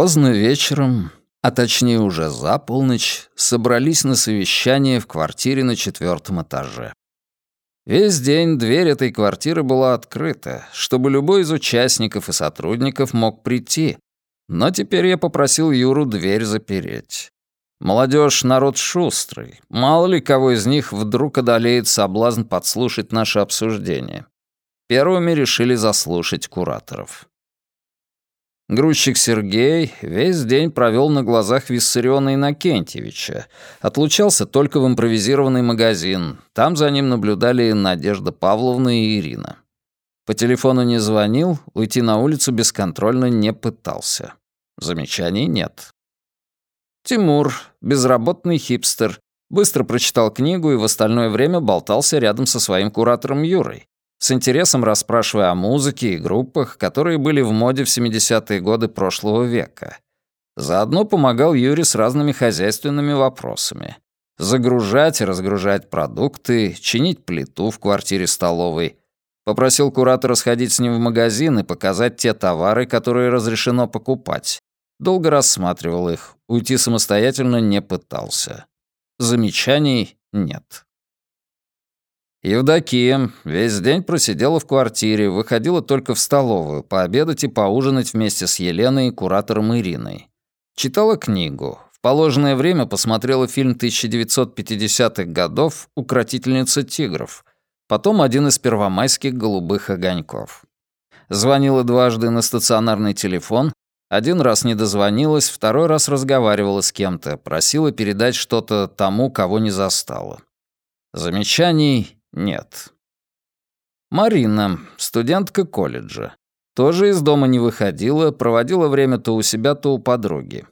Поздно вечером, а точнее уже за полночь, собрались на совещание в квартире на четвертом этаже. Весь день дверь этой квартиры была открыта, чтобы любой из участников и сотрудников мог прийти, но теперь я попросил Юру дверь запереть. Молодежь — народ шустрый. Мало ли кого из них вдруг одолеет соблазн подслушать наше обсуждение. Первыми решили заслушать кураторов. Грузчик Сергей весь день провел на глазах Виссариона Иннокентьевича. Отлучался только в импровизированный магазин. Там за ним наблюдали Надежда Павловна и Ирина. По телефону не звонил, уйти на улицу бесконтрольно не пытался. Замечаний нет. Тимур, безработный хипстер, быстро прочитал книгу и в остальное время болтался рядом со своим куратором Юрой, с интересом расспрашивая о музыке и группах, которые были в моде в 70-е годы прошлого века. Заодно помогал Юре с разными хозяйственными вопросами. Загружать и разгружать продукты, чинить плиту в квартире-столовой. Попросил куратора сходить с ним в магазин и показать те товары, которые разрешено покупать. Долго рассматривал их, уйти самостоятельно не пытался. Замечаний нет. Евдокия весь день просидела в квартире, выходила только в столовую, пообедать и поужинать вместе с Еленой и куратором Ириной. Читала книгу. В положенное время посмотрела фильм 1950-х годов «Укротительница тигров», потом один из первомайских голубых огоньков. Звонила дважды на стационарный телефон, один раз не дозвонилась, второй раз разговаривала с кем-то, просила передать что-то тому, кого не застала. Замечаний нет. Марина, студентка колледжа. Тоже из дома не выходила, проводила время то у себя, то у подруги.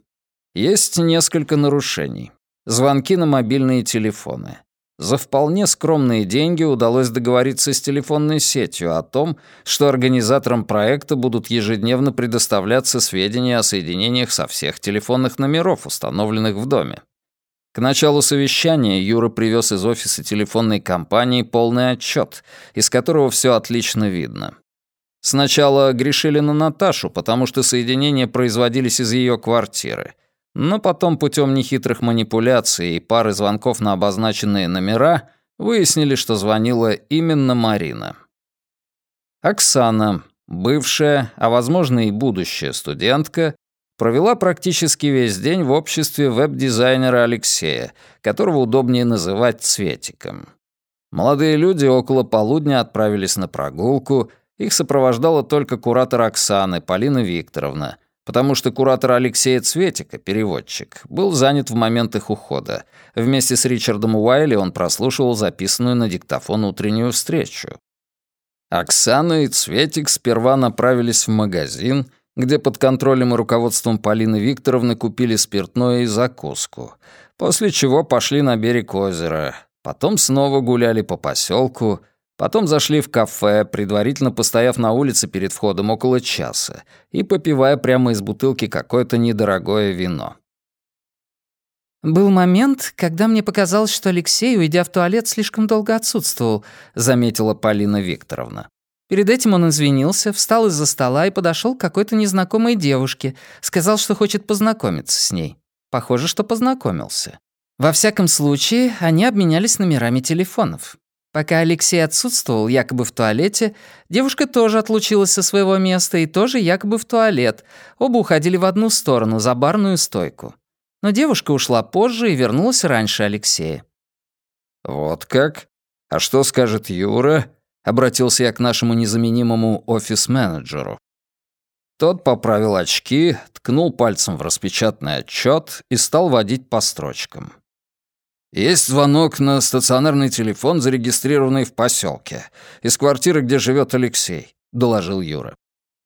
Есть несколько нарушений. Звонки на мобильные телефоны. За вполне скромные деньги удалось договориться с телефонной сетью о том, что организаторам проекта будут ежедневно предоставляться сведения о соединениях со всех телефонных номеров, установленных в доме. К началу совещания Юра привез из офиса телефонной компании полный отчет, из которого все отлично видно. Сначала грешили на Наташу, потому что соединения производились из ее квартиры — но потом путем нехитрых манипуляций и пары звонков на обозначенные номера выяснили, что звонила именно Марина. Оксана, бывшая, а возможно и будущая студентка, провела практически весь день в обществе веб-дизайнера Алексея, которого удобнее называть Цветиком. Молодые люди около полудня отправились на прогулку, их сопровождала только куратор Оксаны, Полина Викторовна — потому что куратор Алексея Цветика, переводчик, был занят в момент их ухода. Вместе с Ричардом Уайли он прослушивал записанную на диктофон утреннюю встречу. Оксана и Цветик сперва направились в магазин, где под контролем и руководством Полины Викторовны купили спиртное и закуску, после чего пошли на берег озера, потом снова гуляли по поселку, Потом зашли в кафе, предварительно постояв на улице перед входом около часа и попивая прямо из бутылки какое-то недорогое вино. «Был момент, когда мне показалось, что Алексей, уйдя в туалет, слишком долго отсутствовал», — заметила Полина Викторовна. Перед этим он извинился, встал из-за стола и подошел к какой-то незнакомой девушке, сказал, что хочет познакомиться с ней. Похоже, что познакомился. Во всяком случае, они обменялись номерами телефонов. Пока Алексей отсутствовал, якобы в туалете, девушка тоже отлучилась со своего места и тоже якобы в туалет. Оба уходили в одну сторону, за барную стойку. Но девушка ушла позже и вернулась раньше Алексея. «Вот как? А что скажет Юра?» — обратился я к нашему незаменимому офис-менеджеру. Тот поправил очки, ткнул пальцем в распечатанный отчет и стал водить по строчкам. Есть звонок на стационарный телефон, зарегистрированный в поселке, из квартиры, где живет Алексей, доложил Юра.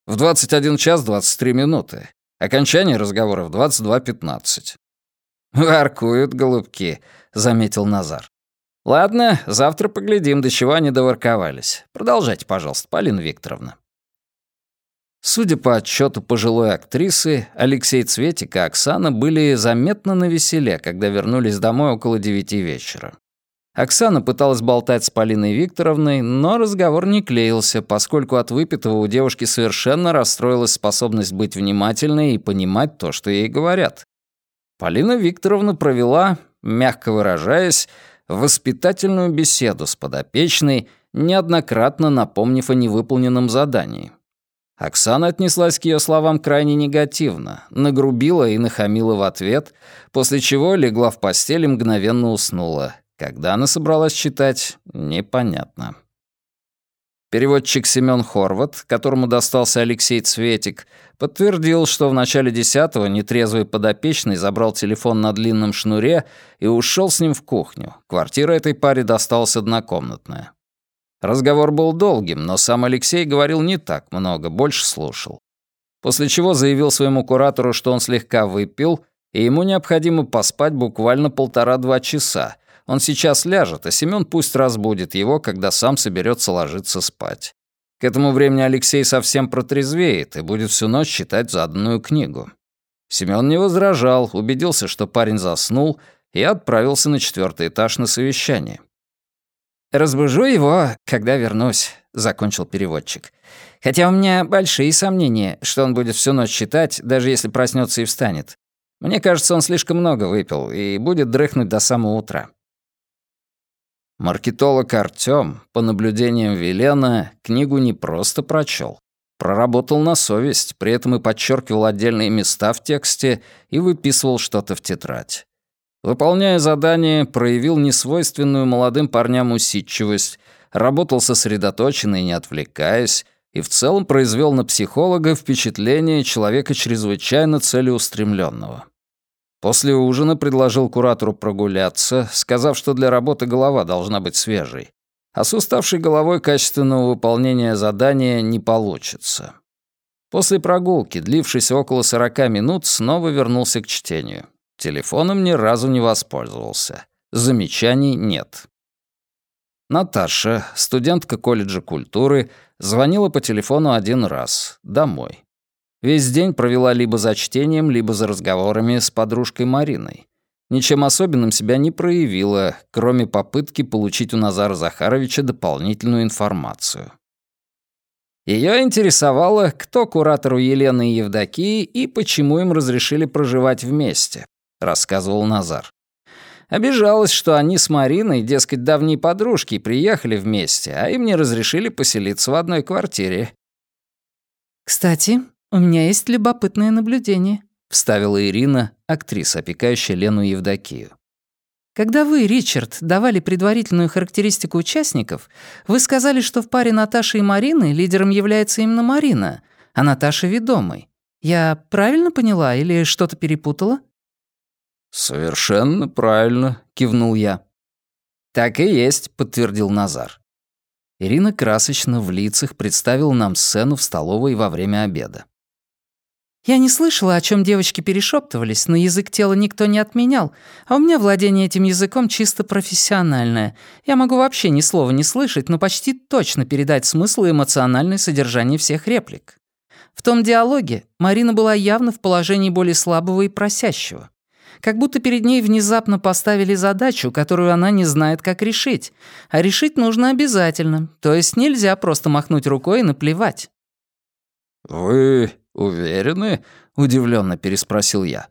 В 21 час 23 минуты. Окончание разговора в 22.15. «Воркуют, голубки», — заметил Назар. «Ладно, завтра поглядим, до чего они доворковались. Продолжайте, пожалуйста, Полина Викторовна». Судя по отчету пожилой актрисы, Алексей Цветик и Оксана были заметно навеселе, когда вернулись домой около девяти вечера. Оксана пыталась болтать с Полиной Викторовной, но разговор не клеился, поскольку от выпитого у девушки совершенно расстроилась способность быть внимательной и понимать то, что ей говорят. Полина Викторовна провела, мягко выражаясь, воспитательную беседу с подопечной, неоднократно напомнив о невыполненном задании. Оксана отнеслась к ее словам крайне негативно, нагрубила и нахамила в ответ, после чего легла в постель и мгновенно уснула. Когда она собралась читать, непонятно. Переводчик Семён Хорват, которому достался Алексей Цветик, подтвердил, что в начале десятого нетрезвый подопечный забрал телефон на длинном шнуре и ушел с ним в кухню. Квартира этой паре досталась однокомнатная. Разговор был долгим, но сам Алексей говорил не так много, больше слушал. После чего заявил своему куратору, что он слегка выпил, и ему необходимо поспать буквально полтора-два часа. Он сейчас ляжет, а Семён пусть разбудит его, когда сам соберется ложиться спать. К этому времени Алексей совсем протрезвеет и будет всю ночь читать заданную книгу. Семён не возражал, убедился, что парень заснул, и отправился на четвертый этаж на совещание. «Разбужу его, когда вернусь», — закончил переводчик. «Хотя у меня большие сомнения, что он будет всю ночь читать, даже если проснется и встанет. Мне кажется, он слишком много выпил и будет дрыхнуть до самого утра». Маркетолог Артём, по наблюдениям Велена, книгу не просто прочел, проработал на совесть, при этом и подчеркивал отдельные места в тексте и выписывал что-то в тетрадь. Выполняя задание, проявил несвойственную молодым парням усидчивость, работал сосредоточенно и не отвлекаясь, и в целом произвел на психолога впечатление человека чрезвычайно целеустремленного. После ужина предложил куратору прогуляться, сказав, что для работы голова должна быть свежей, а с уставшей головой качественного выполнения задания не получится. После прогулки, длившейся около 40 минут, снова вернулся к чтению. Телефоном ни разу не воспользовался. Замечаний нет. Наташа, студентка колледжа культуры, звонила по телефону один раз, домой. Весь день провела либо за чтением, либо за разговорами с подружкой Мариной. Ничем особенным себя не проявила, кроме попытки получить у Назара Захаровича дополнительную информацию. Ее интересовало, кто куратору Елены и Евдокии и почему им разрешили проживать вместе рассказывал Назар. Обижалась, что они с Мариной, дескать, давние подружки, приехали вместе, а им не разрешили поселиться в одной квартире. «Кстати, у меня есть любопытное наблюдение», — вставила Ирина, актриса, опекающая Лену Евдокию. «Когда вы, Ричард, давали предварительную характеристику участников, вы сказали, что в паре Наташи и Марины лидером является именно Марина, а Наташа — ведомой. Я правильно поняла или что-то перепутала?» «Совершенно правильно», — кивнул я. «Так и есть», — подтвердил Назар. Ирина красочно в лицах представила нам сцену в столовой во время обеда. «Я не слышала, о чем девочки перешептывались, но язык тела никто не отменял, а у меня владение этим языком чисто профессиональное. Я могу вообще ни слова не слышать, но почти точно передать смысл и эмоциональное содержание всех реплик. В том диалоге Марина была явно в положении более слабого и просящего как будто перед ней внезапно поставили задачу, которую она не знает, как решить. А решить нужно обязательно, то есть нельзя просто махнуть рукой и наплевать. «Вы уверены?» — удивленно переспросил я.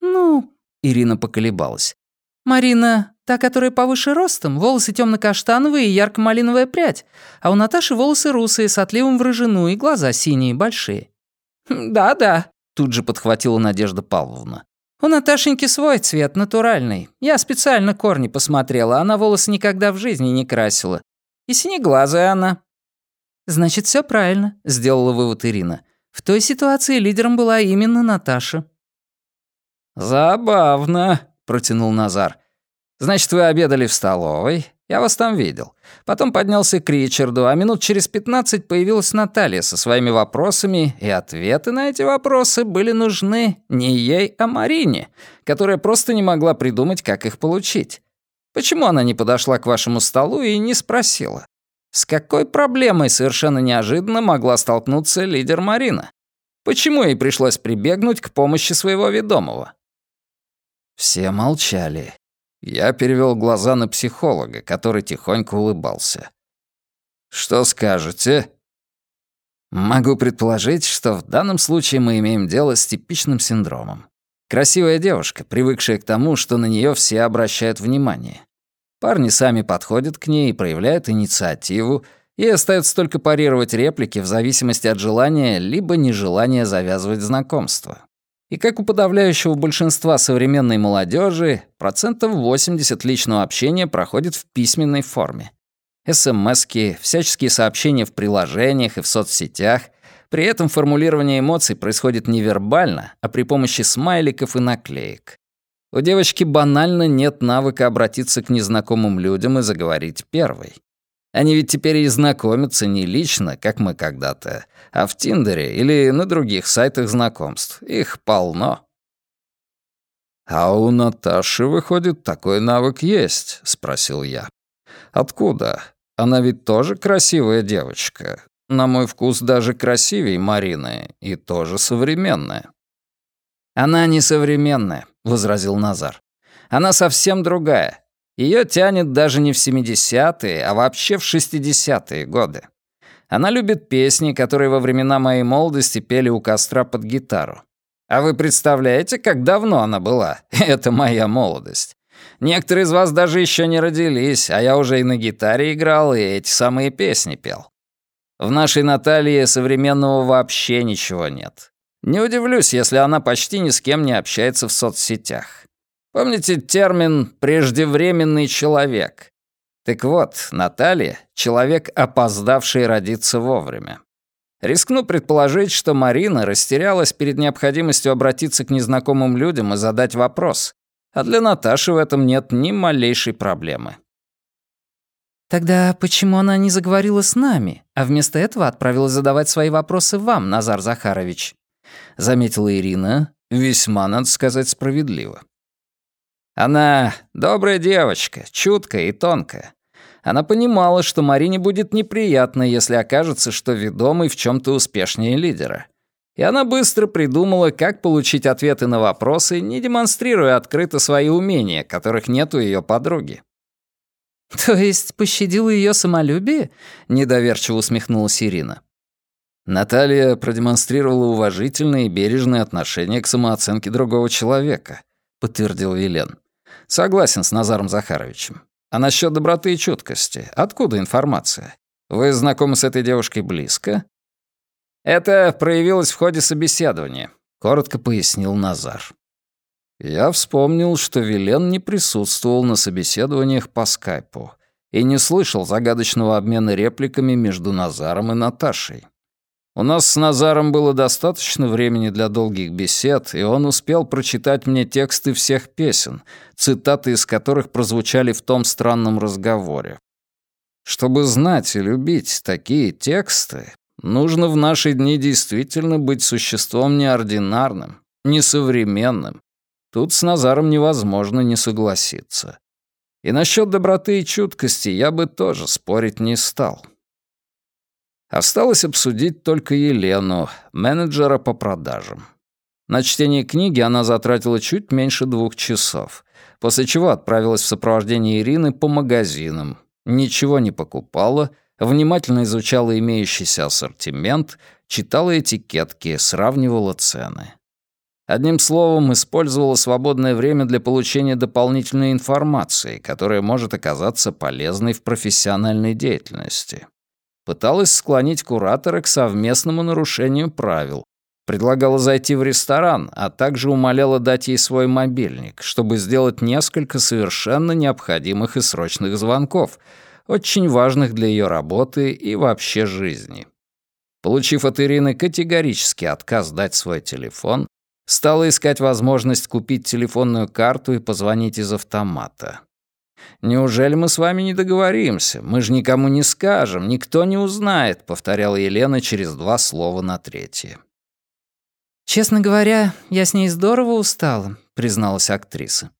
«Ну...» — Ирина поколебалась. «Марина, та, которая повыше ростом, волосы темно-каштановые и ярко-малиновая прядь, а у Наташи волосы русые с отливом в рыжину и глаза синие, большие». «Да-да», — тут же подхватила Надежда Павловна. У Наташеньки свой цвет, натуральный. Я специально корни посмотрела, она волосы никогда в жизни не красила. И синеглазая она». «Значит, все правильно», — сделала вывод Ирина. «В той ситуации лидером была именно Наташа». «Забавно», — протянул Назар. «Значит, вы обедали в столовой, я вас там видел. Потом поднялся к Ричарду, а минут через пятнадцать появилась Наталья со своими вопросами, и ответы на эти вопросы были нужны не ей, а Марине, которая просто не могла придумать, как их получить. Почему она не подошла к вашему столу и не спросила? С какой проблемой совершенно неожиданно могла столкнуться лидер Марина? Почему ей пришлось прибегнуть к помощи своего ведомого? Все молчали. Я перевел глаза на психолога, который тихонько улыбался. «Что скажете?» Могу предположить, что в данном случае мы имеем дело с типичным синдромом. Красивая девушка, привыкшая к тому, что на нее все обращают внимание. Парни сами подходят к ней и проявляют инициативу, и остается только парировать реплики в зависимости от желания либо нежелания завязывать знакомство. И как у подавляющего большинства современной молодежи, процентов 80 личного общения проходит в письменной форме. СМСки, всяческие сообщения в приложениях и в соцсетях. При этом формулирование эмоций происходит не вербально, а при помощи смайликов и наклеек. У девочки банально нет навыка обратиться к незнакомым людям и заговорить первой. Они ведь теперь и знакомятся не лично, как мы когда-то, а в Тиндере или на других сайтах знакомств. Их полно. «А у Наташи, выходит, такой навык есть?» — спросил я. «Откуда? Она ведь тоже красивая девочка. На мой вкус даже красивее Марины и тоже современная». «Она не современная», — возразил Назар. «Она совсем другая. Ее тянет даже не в 70-е, а вообще в 60-е годы. Она любит песни, которые во времена моей молодости пели у костра под гитару. А вы представляете, как давно она была? Это моя молодость. Некоторые из вас даже еще не родились, а я уже и на гитаре играл, и эти самые песни пел. В нашей Наталье современного вообще ничего нет. Не удивлюсь, если она почти ни с кем не общается в соцсетях. Помните термин «преждевременный человек»? Так вот, Наталья — человек, опоздавший родиться вовремя. Рискну предположить, что Марина растерялась перед необходимостью обратиться к незнакомым людям и задать вопрос, а для Наташи в этом нет ни малейшей проблемы. «Тогда почему она не заговорила с нами, а вместо этого отправилась задавать свои вопросы вам, Назар Захарович?» — заметила Ирина, весьма, надо сказать, справедливо. Она добрая девочка, чуткая и тонкая. Она понимала, что Марине будет неприятно, если окажется, что ведомый в чем то успешнее лидера. И она быстро придумала, как получить ответы на вопросы, не демонстрируя открыто свои умения, которых нет у ее подруги. «То есть пощадила ее самолюбие?» — недоверчиво усмехнулась Ирина. Наталья продемонстрировала уважительное и бережное отношение к самооценке другого человека, подтвердил Вилен. Согласен с Назаром Захаровичем. А насчет доброты и чуткости, откуда информация? Вы знакомы с этой девушкой близко? Это проявилось в ходе собеседования, коротко пояснил Назар. Я вспомнил, что Вилен не присутствовал на собеседованиях по скайпу и не слышал загадочного обмена репликами между Назаром и Наташей. У нас с Назаром было достаточно времени для долгих бесед, и он успел прочитать мне тексты всех песен, цитаты из которых прозвучали в том странном разговоре. Чтобы знать и любить такие тексты, нужно в наши дни действительно быть существом неординарным, несовременным. Тут с Назаром невозможно не согласиться. И насчет доброты и чуткости я бы тоже спорить не стал. Осталось обсудить только Елену, менеджера по продажам. На чтение книги она затратила чуть меньше двух часов, после чего отправилась в сопровождении Ирины по магазинам, ничего не покупала, внимательно изучала имеющийся ассортимент, читала этикетки, сравнивала цены. Одним словом, использовала свободное время для получения дополнительной информации, которая может оказаться полезной в профессиональной деятельности пыталась склонить куратора к совместному нарушению правил, предлагала зайти в ресторан, а также умоляла дать ей свой мобильник, чтобы сделать несколько совершенно необходимых и срочных звонков, очень важных для ее работы и вообще жизни. Получив от Ирины категорический отказ дать свой телефон, стала искать возможность купить телефонную карту и позвонить из автомата. «Неужели мы с вами не договоримся? Мы же никому не скажем, никто не узнает», — повторяла Елена через два слова на третье. «Честно говоря, я с ней здорово устала», — призналась актриса.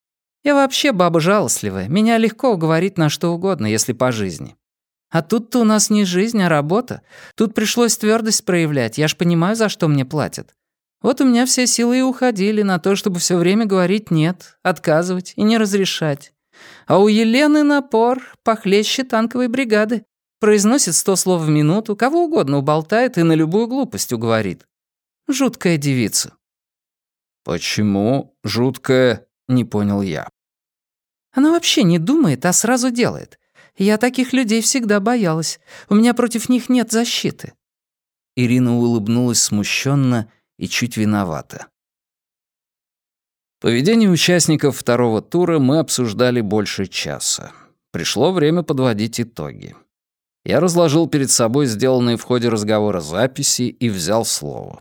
«Я вообще баба жалостливая. Меня легко уговорить на что угодно, если по жизни. А тут-то у нас не жизнь, а работа. Тут пришлось твердость проявлять. Я ж понимаю, за что мне платят. Вот у меня все силы и уходили на то, чтобы все время говорить «нет», отказывать и не разрешать. А у Елены напор похлеще танковой бригады. Произносит сто слов в минуту, кого угодно уболтает и на любую глупость уговорит. Жуткая девица». «Почему жуткая?» — не понял я. «Она вообще не думает, а сразу делает. Я таких людей всегда боялась. У меня против них нет защиты». Ирина улыбнулась смущенно и чуть виновата. Поведение участников второго тура мы обсуждали больше часа. Пришло время подводить итоги. Я разложил перед собой сделанные в ходе разговора записи и взял слово.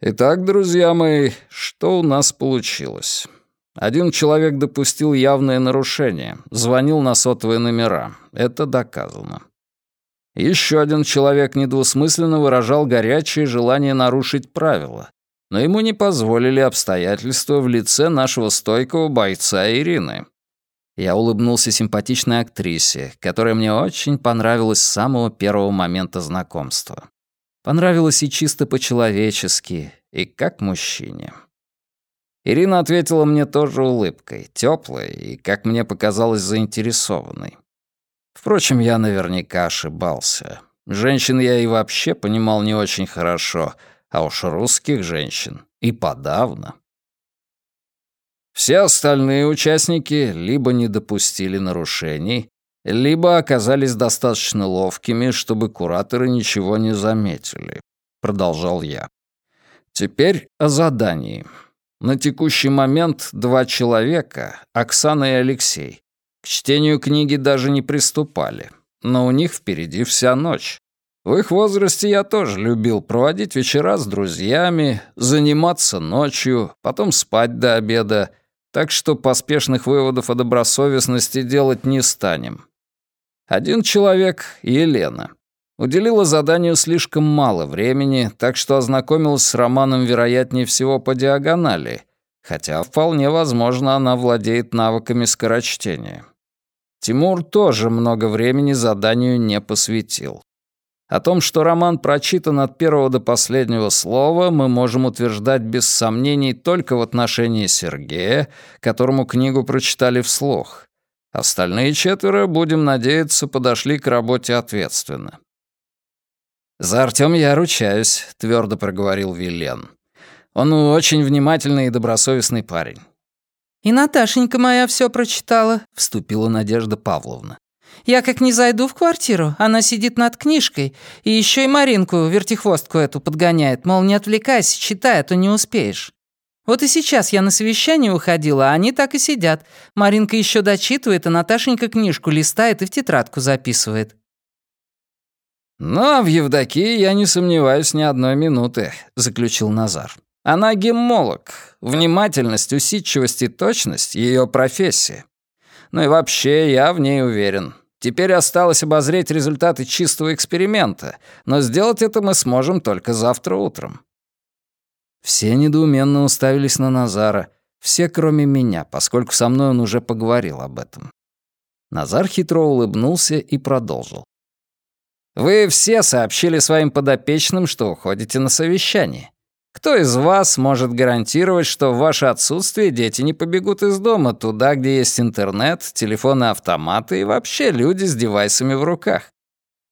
Итак, друзья мои, что у нас получилось? Один человек допустил явное нарушение, звонил на сотовые номера. Это доказано. Еще один человек недвусмысленно выражал горячее желание нарушить правила, но ему не позволили обстоятельства в лице нашего стойкого бойца Ирины. Я улыбнулся симпатичной актрисе, которая мне очень понравилась с самого первого момента знакомства. Понравилась и чисто по-человечески, и как мужчине. Ирина ответила мне тоже улыбкой, теплой и, как мне показалось, заинтересованной. Впрочем, я наверняка ошибался. Женщин я и вообще понимал не очень хорошо, а уж русских женщин и подавно. Все остальные участники либо не допустили нарушений, либо оказались достаточно ловкими, чтобы кураторы ничего не заметили, продолжал я. Теперь о задании. На текущий момент два человека, Оксана и Алексей, к чтению книги даже не приступали, но у них впереди вся ночь. В их возрасте я тоже любил проводить вечера с друзьями, заниматься ночью, потом спать до обеда, так что поспешных выводов о добросовестности делать не станем. Один человек — Елена. Уделила заданию слишком мало времени, так что ознакомилась с романом, вероятнее всего, по диагонали, хотя вполне возможно она владеет навыками скорочтения. Тимур тоже много времени заданию не посвятил. О том, что роман прочитан от первого до последнего слова, мы можем утверждать без сомнений только в отношении Сергея, которому книгу прочитали вслух. Остальные четверо, будем надеяться, подошли к работе ответственно. «За Артём я ручаюсь», — твердо проговорил Виллен. «Он очень внимательный и добросовестный парень». «И Наташенька моя все прочитала», — вступила Надежда Павловна. «Я как не зайду в квартиру, она сидит над книжкой, и еще и Маринку, вертихвостку эту, подгоняет, мол, не отвлекайся, читай, а то не успеешь. Вот и сейчас я на совещание уходила, а они так и сидят. Маринка еще дочитывает, а Наташенька книжку листает и в тетрадку записывает». «Но в Евдокии я не сомневаюсь ни одной минуты», — заключил Назар. «Она геммолог. Внимательность, усидчивость и точность — ее профессия. Ну и вообще, я в ней уверен. Теперь осталось обозреть результаты чистого эксперимента, но сделать это мы сможем только завтра утром». Все недоуменно уставились на Назара, все кроме меня, поскольку со мной он уже поговорил об этом. Назар хитро улыбнулся и продолжил. Вы все сообщили своим подопечным, что уходите на совещание. Кто из вас может гарантировать, что в ваше отсутствие дети не побегут из дома туда, где есть интернет, телефоны, автоматы и вообще люди с девайсами в руках?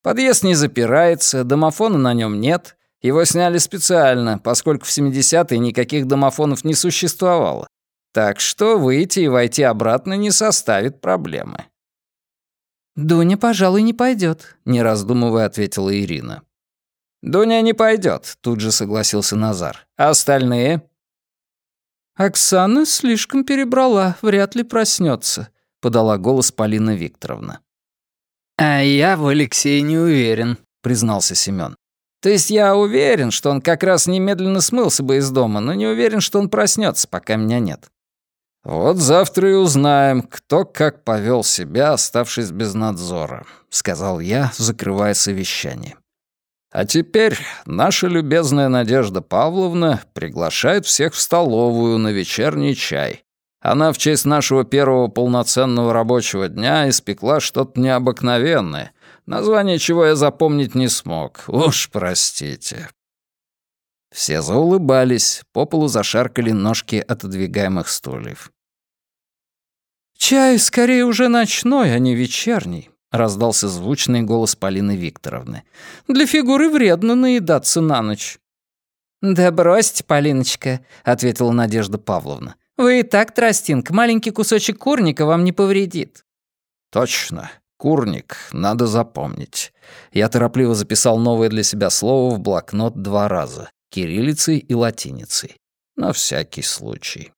Подъезд не запирается, домофона на нем нет. Его сняли специально, поскольку в 70-е никаких домофонов не существовало. Так что выйти и войти обратно не составит проблемы. «Дуня, пожалуй, не пойдет», — не раздумывая ответила Ирина. «Дуня не пойдет», — тут же согласился Назар. «А остальные?» «Оксана слишком перебрала, вряд ли проснется», — подала голос Полина Викторовна. «А я в Алексее не уверен», — признался Семён. «То есть я уверен, что он как раз немедленно смылся бы из дома, но не уверен, что он проснется, пока меня нет». «Вот завтра и узнаем, кто как повел себя, оставшись без надзора», — сказал я, закрывая совещание. «А теперь наша любезная Надежда Павловна приглашает всех в столовую на вечерний чай. Она в честь нашего первого полноценного рабочего дня испекла что-то необыкновенное, название чего я запомнить не смог. Уж простите». Все заулыбались, по полу зашаркали ножки отодвигаемых стульев. «Чай скорее уже ночной, а не вечерний», — раздался звучный голос Полины Викторовны. «Для фигуры вредно наедаться на ночь». «Да бросьте, Полиночка», — ответила Надежда Павловна. «Вы и так тростинка, маленький кусочек курника вам не повредит». «Точно. Курник, надо запомнить». Я торопливо записал новое для себя слово в блокнот два раза — кириллицей и латиницей. На всякий случай.